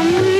um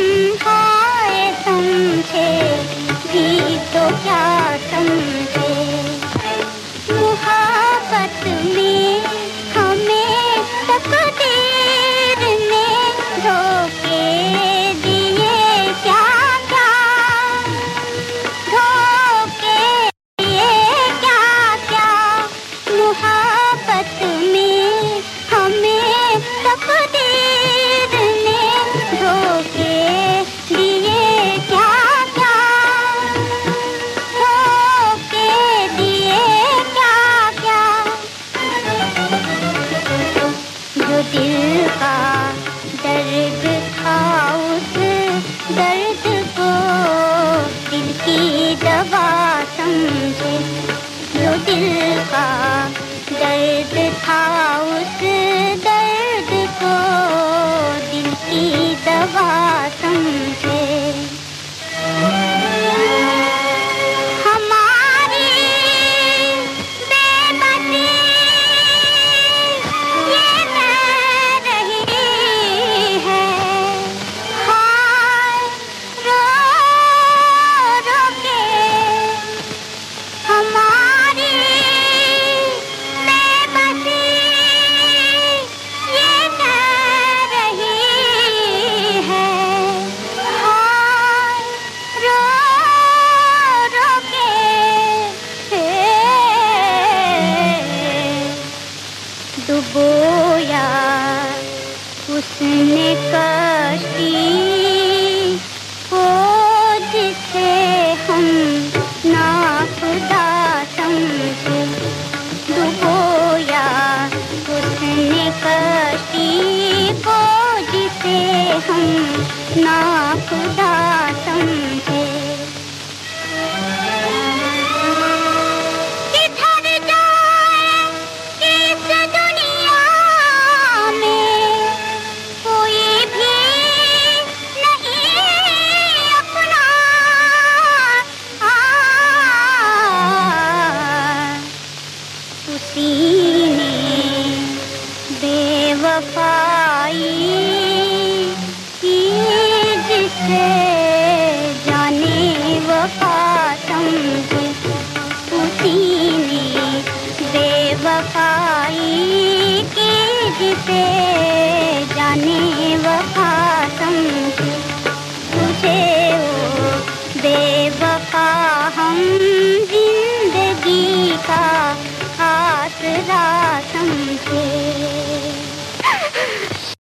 दिल का दर्द था उस दर्द को दिल की दवा उसने कश्ती को हम नाखुदा समझे डुबोया उसने कश्ती हम नाखुदा समझे वफाई के जिसे जाने वफा